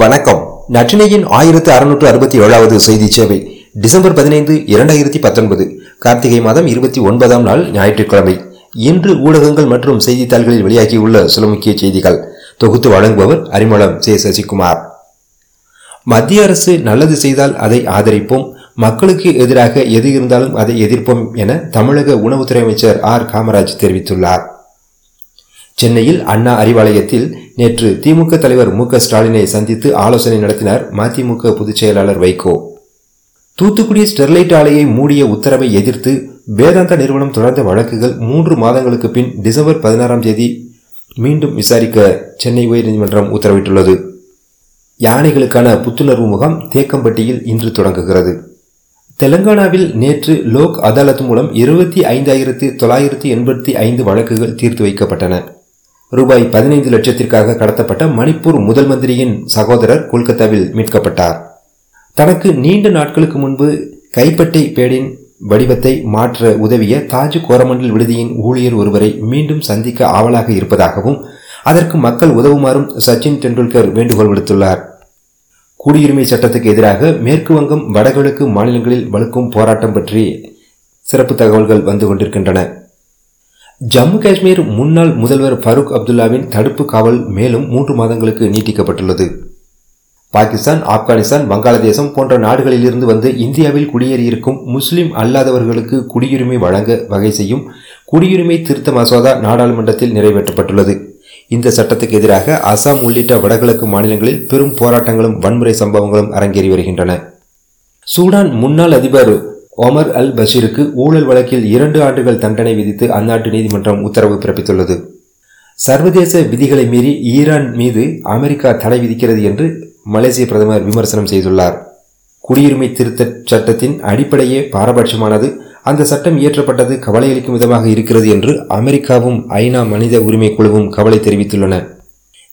வணக்கம். நற்றினையின் ஆயிரத்து அறுநூற்று அறுபத்தி ஏழாவது செய்தி சேவை டிசம்பர் பதினைந்து இரண்டாயிரத்தி பத்தொன்பது கார்த்திகை மாதம் இருபத்தி ஒன்பதாம் நாள் ஞாயிற்றுக்கிழமை. இன்று ஊடகங்கள் மற்றும் செய்தித்தாள்களில் வெளியாகியுள்ள சில முக்கிய செய்திகள். தொகுத்து வழங்குபவர் அறிமுகம் சே. சசிகுமார். மத்திய அரசு நல்லது செய்தால் அதை ஆதரிப்போம். மக்களுக்கு எதிராக எது இருந்தாலும் அதை எதிர்ப்போம் என தமிழக உணவுத்துறை அமைச்சர் ஆர். காமராஜ் தெரிவித்துள்ளார். சென்னையில் அண்ணா அறிவாலயத்தில் நேற்று திமுக தலைவர் மு ஸ்டாலினை சந்தித்து ஆலோசனை நடத்தினார் மதிமுக பொதுச் செயலாளர் வைகோ. தூத்துக்குடி ஸ்டெர்லைட் ஆலையை மூடிய உத்தரவை எதிர்த்து வேதாந்தா நிறுவனம் தொடர்ந்த வழக்குகள் மூன்று மாதங்களுக்கு பின் டிசம்பர் பதினாறாம் தேதி மீண்டும் விசாரிக்க சென்னை உயர்நீதிமன்றம் உத்தரவிட்டுள்ளது. யானைகளுக்கான புத்துணர்வு முகாம் தேக்கம்பட்டியில் இன்று தொடங்குகிறது. தெலங்கானாவில் நேற்று லோக் அதாலத் மூலம் இருபத்தி ஐந்தாயிரத்தி தொள்ளாயிரத்தி எண்பத்தி ஐந்து வழக்குகள் தீர்த்து வைக்கப்பட்டன. ரூபாய் பதினைந்து லட்சத்திற்காக கடத்தப்பட்ட மணிப்பூர் முதல் மந்திரியின் சகோதரர் கொல்கத்தாவில் மீட்கப்பட்டார். தனக்கு நீண்ட நாட்களுக்கு முன்பு கைப்பட்டை பேடின் வடிவத்தை மாற்ற உதவிய தாஜ் கோரமண்டல் விடுதியின் ஊழியர் ஒருவரை மீண்டும் சந்திக்க ஆவலாக இருப்பதாகவும் அதற்கு மக்கள் உதவுமாறும் சச்சின் டெண்டுல்கர் வேண்டுகோள் விடுத்துள்ளார். குடியுரிமை சட்டத்துக்கு எதிராக மேற்கு வங்கம் வடகிழக்கு மாநிலங்களில் வலுக்கும் போராட்டம் பற்றி சிறப்பு தகவல்கள் வந்து கொண்டிருக்கின்றன. ஜம்மு காஷ்மீர் முன்னாள் முதல்வர் ஃபருக் அப்துல்லாவின் தடுப்பு காவல் மேலும் மூன்று மாதங்களுக்கு நீட்டிக்கப்பட்டுள்ளது. பாகிஸ்தான் ஆப்கானிஸ்தான் வங்காளதேசம் போன்ற நாடுகளிலிருந்து வந்து இந்தியாவில் குடியேறியிருக்கும் முஸ்லிம் அல்லாதவர்களுக்கு குடியுரிமை வழங்க வகை செய்யும் குடியுரிமை திருத்த மசோதா நாடாளுமன்றத்தில் நிறைவேற்றப்பட்டுள்ளது. இந்த சட்டத்துக்கு எதிராக அசாம் உள்ளிட்ட வடகிழக்கு மாநிலங்களில் பெரும் போராட்டங்களும் வன்முறை சம்பவங்களும் அரங்கேறி வருகின்றன. சூடான் முன்னாள் அதிபர் ஒமர் அல் பஷீருக்கு ஊழல் வழக்கில் இரண்டு ஆண்டுகள் தண்டனை விதித்து அந்நாட்டு நீதிமன்றம் உத்தரவு பிறப்பித்துள்ளது. சர்வதேச விதிகளை மீறி ஈரான் மீது அமெரிக்கா தடை விதிக்கிறது என்று மலேசிய பிரதமர் விமர்சனம் செய்துள்ளார். குடியுரிமை திருத்த சட்டத்தின் அடிப்படையே பாரபட்சமானது. அந்த சட்டம் இயற்றப்பட்டது கவலையளிக்கும் விதமாக இருக்கிறது என்று அமெரிக்காவும் ஐநா மனித உரிமை குழுவும் கவலை தெரிவித்துள்ளன.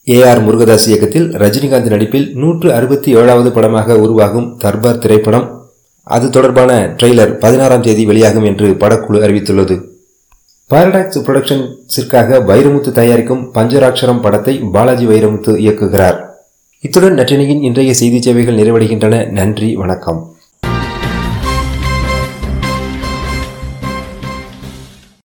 ஏ ஆர் முருகதாஸ் இயக்கத்தில் ரஜினிகாந்த் நடிப்பில் நூற்று அறுபத்தி ஏழாவது படமாக உருவாகும் தர்பார் திரைப்படம் அது தொடர்பான ட்ரெய்லர் பதினாறாம் தேதி வெளியாகும் என்று படக்குழு அறிவித்துள்ளது. பாரடாக்ஸ் புரொடக்ஷன்ஸிற்காக வைரமுத்து தயாரிக்கும் பஞ்சராட்சரம் படத்தை பாலாஜி வைரமுத்து இயக்குகிறார். இத்துடன் நற்றினையின் இன்றைய செய்தி சேவைகள் நிறைவடைகின்றன. நன்றி வணக்கம்.